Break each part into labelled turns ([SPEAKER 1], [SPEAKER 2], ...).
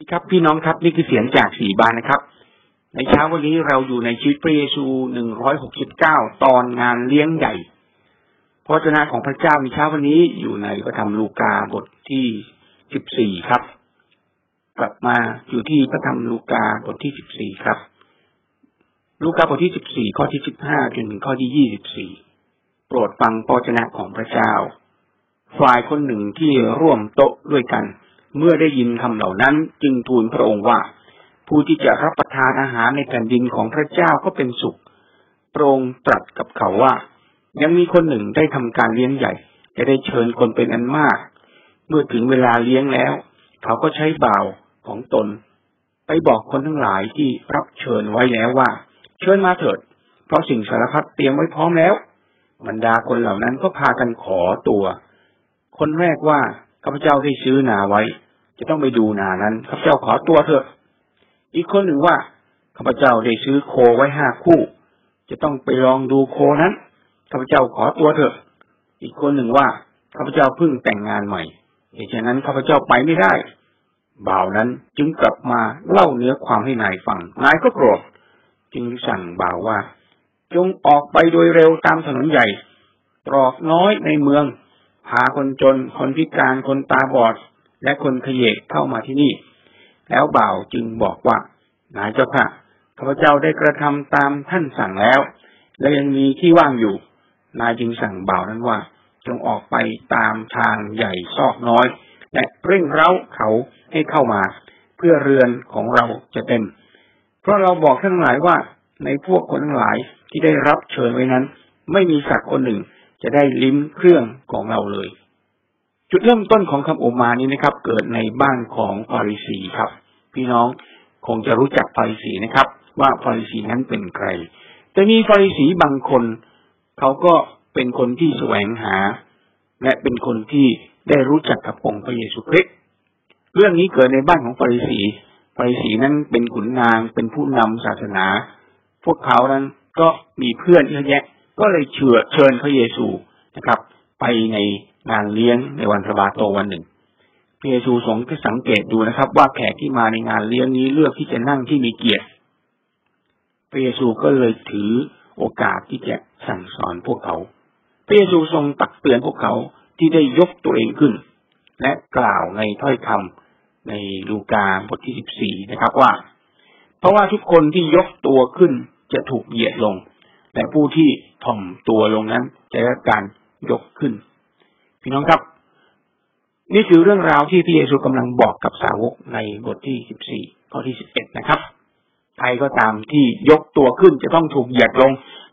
[SPEAKER 1] ครับพี่น้องครับนี่คือเสียงจากสีบานนะครับ ในเช้าวันนี้เราอยู่ในชีวิตพระเยซูหนึ่งร้อยหกสิบเก้าตอนงานเลี้ยงใหญ่พระเจ้าของพระเจ้าในเช้าวันนี้อยู่ในพระธรรมลูกาบทที่สิบสี่ครับ กลับมาอยู่ที่พระธรรมลูกาบทที่สิบสี่ครับ ลูกาบทที่สิบสี่ข้อที่สิบห้าจนถึงข้อที่ยี่สิบสี่โปรดฟังพระเจ้าของพระเจ้า ฝ่ายคนหนึ่งที่ร่วมโต๊ะด้วยกัน เมื่อได้ยินคำเหล่านั้นจึงทูลพระองค์ว่า ผู้ที่จะรับประทานอาหารในแผ่นดินของพระเจ้าก็เป็นสุขพระองค์ตรัสกับเขาว่า ยังมีคนหนึ่งได้ทำการเลี้ยงใหญ่จะได้เชิญคนเป็นอันมาก เมื่อถึงเวลาเลี้ยงแล้ว เขาก็ใช้บ่าวของตน ไปบอกคนทั้งหลายที่รับเชิญไว้แล้วว่า เชิญมาเถิด เพราะสิ่งสารพัดเตรียมไว้พร้อมแล้วบรรดาคนเหล่านั้นก็พากันขอตัว คนแรกว่า ข้าพเจ้าได้ซื้อนาไว้ จะต้องไปดูนานั้นข้าพเจ้าขอตัวเถอะ อีกคนหนึ่งว่าข้าพเจ้าได้ซื้อโคไว้ห้าคู่ จะต้องไปลองดูโคนั้นข้าพเจ้าขอตัวเถอะ อีกคนหนึ่งว่าข้าพเจ้าเพิ่งแต่งงานใหม่เหตุฉะนั้นข้าพเจ้าไปไม่ได้บ่าวนั้นจึงกลับมาเล่าเนื้อความให้นายฟัง นายก็โกรธจึงสั่งบ่าวว่า จงออกไปโดยเร็วตามถนนใหญ่ ตรอกน้อยในเมือง พาคนจน คนพิการ คนตาบอด และคนขยเกเข้ามาที่นี่ แล้วบ่าวจึงบอกว่า นายเจ้าค่ะ ข้าพเจ้าได้กระทำตามท่านสั่งแล้ว และยังมีที่ว่างอยู่ นายจึงสั่งบ่าวนั้นว่า จงออกไปตามทางใหญ่ซอกน้อย และเร่งเร้าเขาให้เข้ามา เพื่อเรือนของเราจะเต็ม เพราะเราบอกทั้งหลายว่าในพวกคนทั้งหลายที่ได้รับเชิญไว้นั้น ไม่มีสักคนหนึ่ง จะได้ลิ้มเครื่องของเราเลย จุดเริ่มต้นของคำโอมานี้นะครับ เกิดในบ้านของฟาริสีครับ พี่น้องคงจะรู้จักฟาริสีนะครับ ว่าฟาริสีนั้นเป็นใคร แต่มีฟาริสีบางคน เขาก็เป็นคนที่แสวงหา และเป็นคนที่ได้รู้จักกับองค์พระเยซูคริสต์เรื่องนี้เกิดในบ้านของฟาริสีฟาริสีนั้นเป็นขุนนางเป็นผู้นำศาสนา พวกเขานั้นก็มีเพื่อนเยอะแยะ ก็เลยเชิญเชิญพระเยซูนะครับ ไปในงานเลี้ยงในวันพระบาโตวันหนึ่งพระเยซูทรงสังเกตดูนะครับ ว่าแขกที่มาในงานเลี้ยงนี้เลือกที่จะนั่งที่มีเกียรติพระเยซูก็เลยถือโอกาสที่จะสั่งสอนพวกเขา พระเยซูทรงตักเตือนพวกเขาที่ได้ยกตัวเองขึ้น และกล่าวในถ้อยคำในลูกาบทที่สิบสี่นะครับว่า เพราะว่าทุกคนที่ยกตัวขึ้นจะถูกเหยียดลง แต่ผู้ที่ถ่อมตัวลงนั้นจะได้การยกขึ้น พี่น้องครับ นี่คือเรื่องราวที่พระเยซูกำลังบอกกับสาวกในบทที่สิบสี่ข้อที่สิบเอ็ดนะครับใครก็ตามที่ยกตัวขึ้นจะต้องถูกเหยียดลง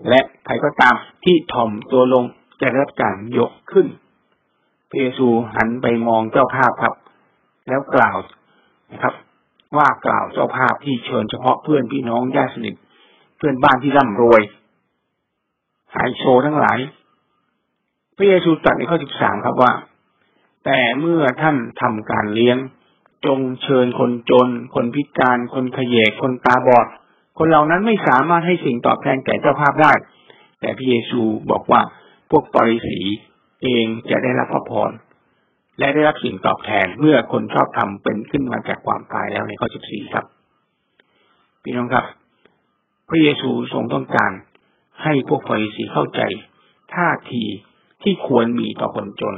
[SPEAKER 1] และใครก็ตามที่ถ่อมตัวลงจะได้รับการยกขึ้นพระเยซูหันไปมองเจ้าภาพครับ แล้วกล่าวนะครับ ว่ากล่าวเจ้าภาพที่เชิญเฉพาะเพื่อนพี่น้องญาติสนิทเพื่อนบ้านที่ร่ำรวย ไฮโซทั้งหลาย พระเยซูตรัสในข้อสิบสามครับว่า แต่เมื่อท่านทำการเลี้ยง จงเชิญคนจน คนพิการ คนขยเยกคนตาบอด คนเหล่านั้นไม่สามารถให้สิ่งตอบแทนแก่เจ้าภาพได้ แต่พระเยซูบอกว่าพวกปริสีเองจะได้รับพระพรและได้รับสิ่งตอบแทนเมื่อคนชอบทำเป็นขึ้นมาจากความตายแล้วในข้อสิบสี่ครับ พี่น้องครับ พระเยซูทรงต้องการ ให้พวกฟาริสีเข้าใจ ท่าทีที่ควรมีต่อคนจน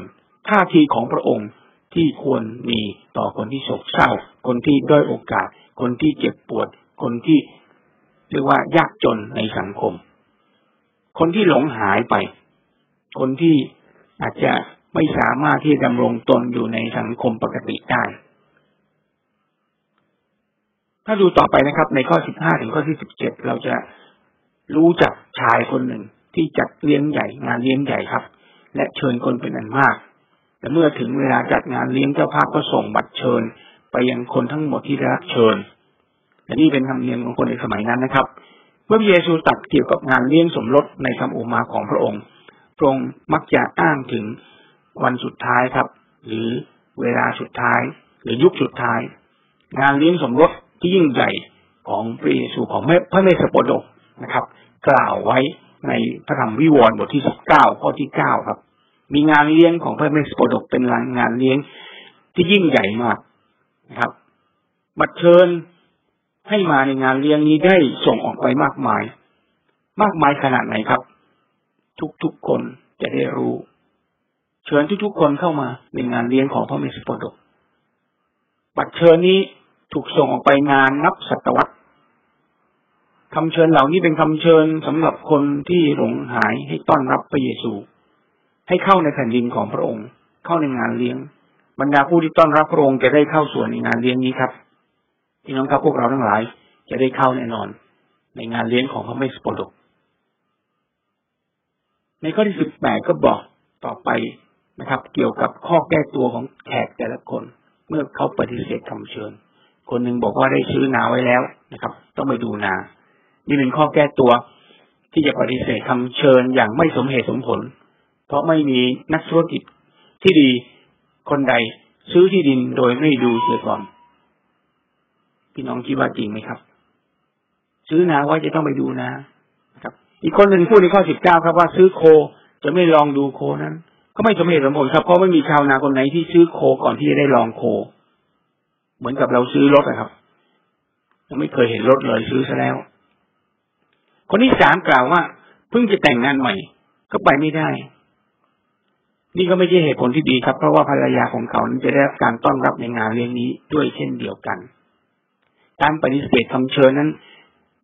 [SPEAKER 1] ท่าทีของพระองค์ที่ควรมีต่อคนที่โศกเศร้า คนที่ด้อยโอกาส คนที่เจ็บปวด คนที่เรียกว่ายากจนในสังคม คนที่หลงหายไป คนที่อาจจะไม่สามารถที่ดำรงตนอยู่ในสังคมปกติได้ ถ้าดูต่อไปนะครับ ในข้อสิบห้าถึงข้อที่สิบเจ็ดเราจะ รู้จักชายคนหนึ่งที่จัดเลี้ยงใหญ่งานเลี้ยงใหญ่ครับ และเชิญคนเป็นอันมากแต่เมื่อถึงเวลาจัดงานเลี้ยงเจ้าภาพก็ส่งบัตรเชิญ ไปยังคนทั้งหมดที่ได้รับเชิญ และนี่เป็นธรรมเนียมของคนในสมัยนั้นนะครับ เมื่อพระเยซูตัดเกี่ยวกับงานเลี้ยงสมรสในคำโอมาของพระองค์พระองค์มักจะอ้างถึงวันสุดท้ายครับ หรือเวลาสุดท้าย หรือยุคสุดท้าย งานเลี้ยงสมรสที่ยิ่งใหญ่ของพระเยซูของพระเมสสโปดก นะครับ กล่าวไว้ในพระธรรมวิวรณ์บทที่สิบเก้าข้อที่เก้าครับ มีงานเลี้ยงของพระเมสโปดกเป็นงานเลี้ยงที่ยิ่งใหญ่มากนะครับ บัตรเชิญให้มาในงานเลี้ยงนี้ได้ส่งออกไปมากมาย มากมายขนาดไหนครับ ทุกๆคนจะได้รู้ เชิญทุกๆคนเข้ามาในงานเลี้ยงของพระเมสสิโปดก บัตรเชิญนี้ถูกส่งออกไปงานนับศตวรรษ คำเชิญเหล่านี้เป็นคำเชิญสำหรับคนที่หลงหายให้ต้อนรับพระเยซู ให้เข้าในแผ่นดินของพระองค์ เข้าในงานเลี้ยง บรรดาผู้ที่ต้อนรับพระองค์จะได้เข้าส่วนในงานเลี้ยงนี้ครับพี่น้องครับพวกเราทั้งหลายจะได้เข้าแน่นอน ในงานเลี้ยงของพระเมสสโปรดก ในข้อที่สิบแปดก็บอกต่อไปนะครับ เกี่ยวกับข้อแก้ตัวของแขกแต่ละคน เมื่อเขาปฏิเสธคำเชิญ คนหนึ่งบอกว่าได้ซื้อนาไว้แล้วนะครับ ต้องไปดูนา นี่เป็นข้อแก้ตัวที่จะปฏิเสธคำเชิญอย่างไม่สมเหตุสมผล เพราะไม่มีนักธุรกิจที่ดีคนใดซื้อที่ดินโดยไม่ดูเสียก่อน พี่น้องคิดว่าจริงไหมครับ ซื้อนาไว้จะต้องไปดูนะครับ อีกคนหนึ่งพูดในข้อสิบเก้าครับว่าซื้อโคจะไม่ลองดูโคนั้น ก็ไม่สมเหตุสมผลครับเพราะไม่มีชาวนาคนไหนที่ซื้อโคก่อนที่จะได้ลองโค เหมือนกับเราซื้อรถนะครับยังไม่เคยเห็นรถเลยซื้อซะแล้ว คนที่สามกล่าวว่าเพิ่งจะแต่งงานใหม่ ก็ไปไม่ได้ นี่ก็ไม่ใช่เหตุผลที่ดีครับ เพราะว่าภรรยาของเขานั้นจะได้รับการต้อนรับในงานเลี้ยงนี้ด้วยเช่นเดียวกัน การปฏิเสธคำเชิญนั้น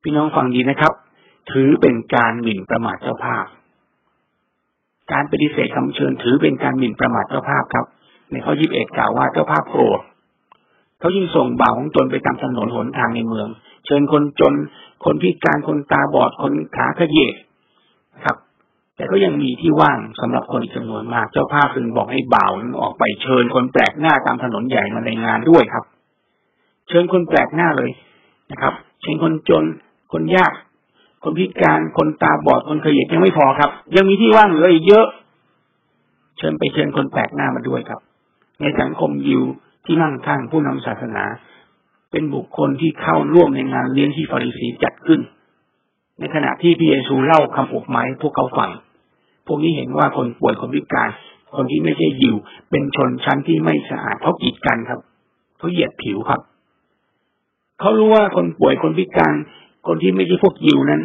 [SPEAKER 1] พี่น้องฟังดีนะครับ ถือเป็นการหมิ่นประมาทเจ้าภาพ การปฏิเสธคำเชิญ ถือเป็นการหมิ่นประมาทเจ้าภาพครับ ในข้อยี่สิบเอ็ดกล่าวว่าเจ้าภาพโกรธเขายิ่งส่งบ่าวของตนไปตามถนนหนทางในเมือง เชิญคนจน คนพิการคนตาบอดคนขาขยเยกครับ แต่ก็ยังมีที่ว่างสำหรับคนอีกจำนวนมาก เจ้าภาพพึงบอกให้บ่าวนั้นออกไปเชิญคนแปลกหน้าตามถนนใหญ่มาในงานด้วยครับ เชิญคนแปลกหน้าเลยนะครับ เชิญคนจน คนยาก คนพิการคนตาบอดคนขยเยกยังไม่พอครับ ยังมีที่ว่างเหลืออีกเยอะ เชิญไปเชิญคนแปลกหน้ามาด้วยครับ ในสังคมยิวที่นั่งข้างผู้นำศาสนา เป็นบุคคลที่เข้าร่วมในงานเลี้ยงที่ฟาริสีจัดขึ้น ในขณะที่พระเยซูเล่าคำอบไม้พวกเขาฟัง พวกนี้เห็นว่าคนป่วยคนพิการ คนที่ไม่ใช่ยิวเป็นชนชั้นที่ไม่สะอาดเขากีดกันครับเขาเหยียดผิวครับเขารู้ว่าคนป่วยคนพิการ คนที่ไม่ใช่พวกยิวนั้น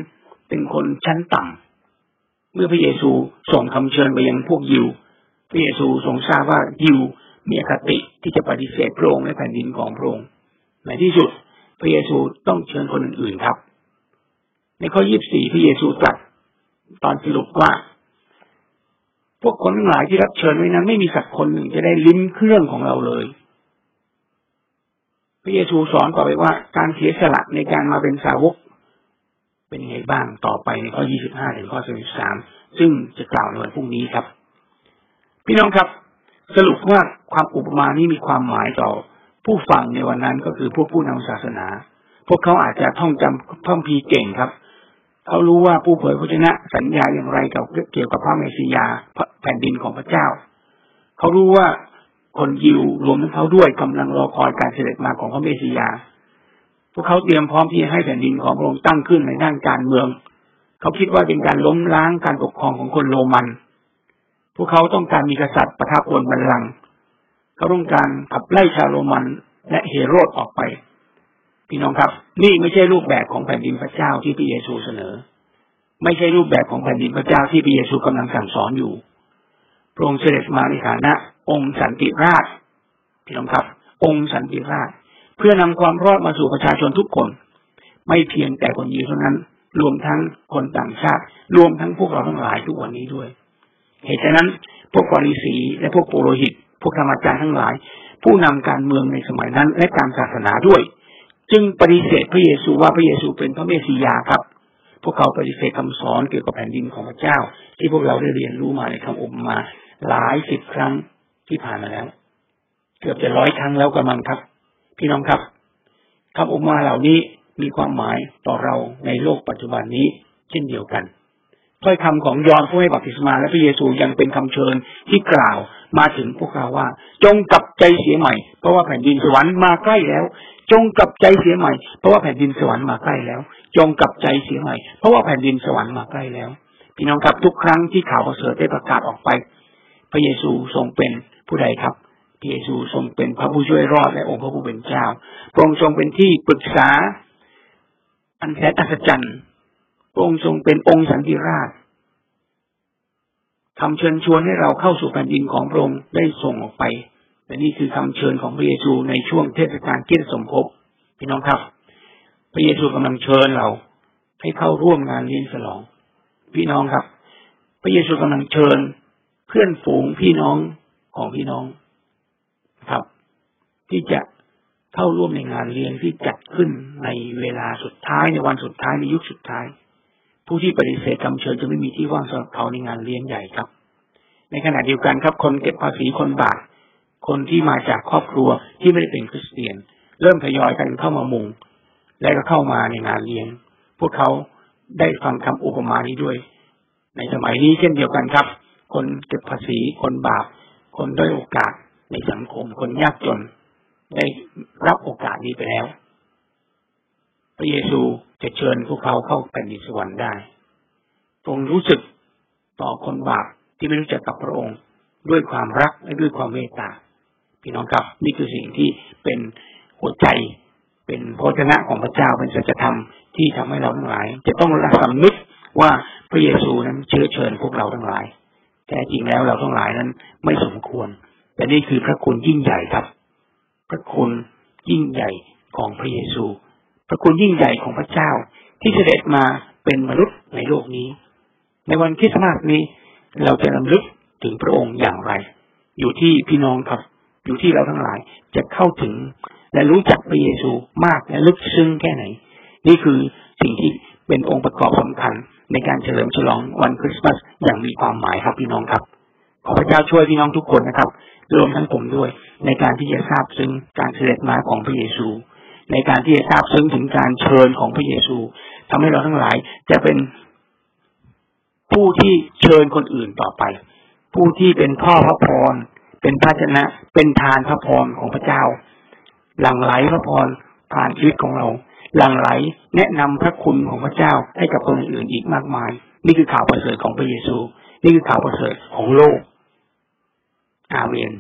[SPEAKER 1] เป็นคนชั้นต่ำเมื่อพระเยซูส่งคำเชิญไปยังพวกยิวพระเยซูทรงทราบว่ายิวมีอคติที่จะปฏิเสธพระองค์ในแผ่นดินของพระองค์ ในที่สุดพระเยซูต้องเชิญคนอื่นๆครับ ในข้อยี่สี่พระเยซูตรัสตอนสรุปว่า พวกคนทั้งหลายที่รับเชิญไว้นั้น ไม่มีสักคนหนึ่งจะได้ลิ้มเครื่องของเราเลย พระเยซูสอนต่อไปว่า การเสียสละในการมาเป็นสาวก เป็นยังไงบ้างต่อไปในข้อยี่สิบห้าถึงข้อสิบสามซึ่งจะกล่าวในวันพรุ่งนี้ครับ พี่น้องครับ สรุปว่าความอุปมานี้มีความหมายต่อ ผู้ฟังในวันนั้นก็คือพวกผู้นำศาสนา พวกเขาอาจจะท่องจำท่องพีเก่งครับ เขารู้ว่าผู้เผยพระชนะสัญญาอย่างไรเกี่ยวกับพระเมสสิยาแผ่นดินของพระเจ้า เขารู้ว่าคนยิวรวมทั้งเขาด้วยกำลังรอคอยการเสด็จมาของพระเมสสิยา พวกเขาเตรียมพร้อมที่จะให้แผ่นดินของพระองค์ตั้งขึ้นในด้านการเมือง เขาคิดว่าเป็นการล้มล้างการปกครองของคนโรมัน พวกเขาต้องการมีกษัตริย์ประทับบนบัลลังก์ เขาต้องการขับไล่ชาวโรมันและเฮโรดออกไป พี่น้องครับ นี่ไม่ใช่รูปแบบของแผ่นดินพระเจ้าที่พระเยซูเสนอ ไม่ใช่รูปแบบของแผ่นดินพระเจ้าที่พระเยซูกำลังสั่งสอนอยู่พระองค์เสด็จมาในฐานะ องค์สันติราชพี่น้องครับ องค์สันติราช เพื่อนำความรอดมาสู่ประชาชนทุกคน ไม่เพียงแต่คนยิวเท่านั้น รวมทั้งคนต่างชาติ รวมทั้งพวกเราทั้งหลายทุกวันนี้ด้วย เหตุฉะนั้น พวกกอริสีและพวกปุโรหิต พวกธรรมจารย์ทั้งหลาย ผู้นำการเมืองในสมัยนั้น และการศาสนาด้วย จึงปฏิเสธพระเยซูว่าพระเยซูเป็นพระเมสสิยาครับ พวกเขาปฏิเสธคำสอนเกี่ยวกับแผ่นดินของพระเจ้า ที่พวกเราได้เรียนรู้มาในคำอบมาหลายสิบครั้งที่ผ่านมาแล้ว เกือบจะร้อยครั้งแล้วกำลังครับ พี่น้องครับคำอบมาเหล่านี้มีความหมายต่อเราในโลกปัจจุบันนี้ เช่นเดียวกันถ้อยคำของยอห์นผู้ให้บัพติศมาและพระเยซูยังเป็นคำเชิญที่กล่าว มาถึงพวกเราว่า จงกลับใจเสียใหม่ เพราะว่าแผ่นดินสวรรค์มาใกล้แล้ว จงกลับใจเสียใหม่ เพราะว่าแผ่นดินสวรรค์มาใกล้แล้ว จงกลับใจเสียใหม่ เพราะว่าแผ่นดินสวรรค์มาใกล้แล้ว พี่น้องครับทุกครั้งที่ข่าวประเสริฐได้ประกาศออกไป พระเยซูทรงเป็นผู้ใดครับพระเยซูทรงเป็นพระผู้ช่วยรอดและองค์พระผู้เป็นเจ้าพระองค์ทรงเป็นที่ปรึกษาอันแสนอัศจรรย์พระองค์ทรงเป็นองค์สันติราช คำเชิญชวนให้เราเข้าสู่แผ่นดินของพระองค์ได้ส่งออกไปและนี่คือคำเชิญของพระเยซูในช่วงเทศกาลเกียรติสมภพพี่น้องครับ พระเยซูกำลังเชิญเราให้เข้าร่วมงานเลี้ยงฉลอง พี่น้องครับ พระเยซูกำลังเชิญเพื่อนฝูงพี่น้องของพี่น้องครับ ที่จะเข้าร่วมในงานเลี้ยงที่จัดขึ้นในเวลาสุดท้ายในวันสุดท้ายในยุคสุดท้าย ผู้ที่ปฏิเสธคำเชิญจะไม่มีที่ว่างสำหรับเขาในงานเลี้ยงใหญ่ครับ ในขณะเดียวกันครับ คนเก็บภาษีคนบาปคนที่มาจากครอบครัวที่ไม่ได้เป็นคริสเตียน เริ่มทยอยกันเข้ามามุง และก็เข้ามาในงานเลี้ยง พวกเขาได้ฟังคำอุปมานี้ด้วย ในสมัยนี้เช่นเดียวกันครับ คนเก็บภาษีคนบาป คนด้อยโอกาสในสังคมคนยากจน ได้รับโอกาสนี้ไปแล้ว พระเยซู จะเชิญพวกเขาเข้าแผ่นดินสวรรค์ได้ทรงรู้สึกต่อคนบาปที่ไม่รู้จักกับพระองค์ ด้วยความรักและด้วยความเมตตาพี่น้องครับ นี่คือสิ่งที่เป็นหัวใจ เป็นพระชนะของพระเจ้าเป็นสัจธรรมที่ทำให้เราทั้งหลาย จะต้องรักสำนึกว่าพระเยซูนั้นเชื้อเชิญพวกเราทั้งหลายแต่จริงแล้วเราทั้งหลายนั้น ไม่สมควร แต่นี่คือพระคุณยิ่งใหญ่ครับ พระคุณยิ่งใหญ่ของพระเยซู พระคุณยิ่งใหญ่ของพระเจ้า ที่เสด็จมาเป็นมนุษย์ในโลกนี้ ในวันคริสต์มาสนี้ เราจะรำลึกถึงพระองค์อย่างไร อยู่ที่พี่น้องครับ อยู่ที่เราทั้งหลายจะเข้าถึง และรู้จักพระเยซูมากและลึกซึ้งแค่ไหน นี่คือสิ่งที่เป็นองค์ประกอบสำคัญ ในการเฉลิมฉลองวันคริสต์มาสอย่างมีความหมายครับพี่น้องครับ ขอพระเจ้าช่วยพี่น้องทุกคนนะครับรวมทั้งผมด้วยในการที่จะทราบซึ้งการเสด็จมาของพระเยซู ในการที่จะทราบซึ้งถึงการเชิญของพระเยซูทำให้เราทั้งหลายจะเป็นผู้ที่เชิญคนอื่นต่อไป ผู้ที่เป็นพ่อพระพร เป็นพระชนะ เป็นทานพระพรของพระเจ้า หลั่งไหลพระพรผ่านชีวิตของเรา หลั่งไหลแนะนำพระคุณของพระเจ้าให้กับคนอื่นอีกมากมาย นี่คือข่าวประเสริฐของพระเยซู นี่คือข่าวประเสริฐของโลกอาเมน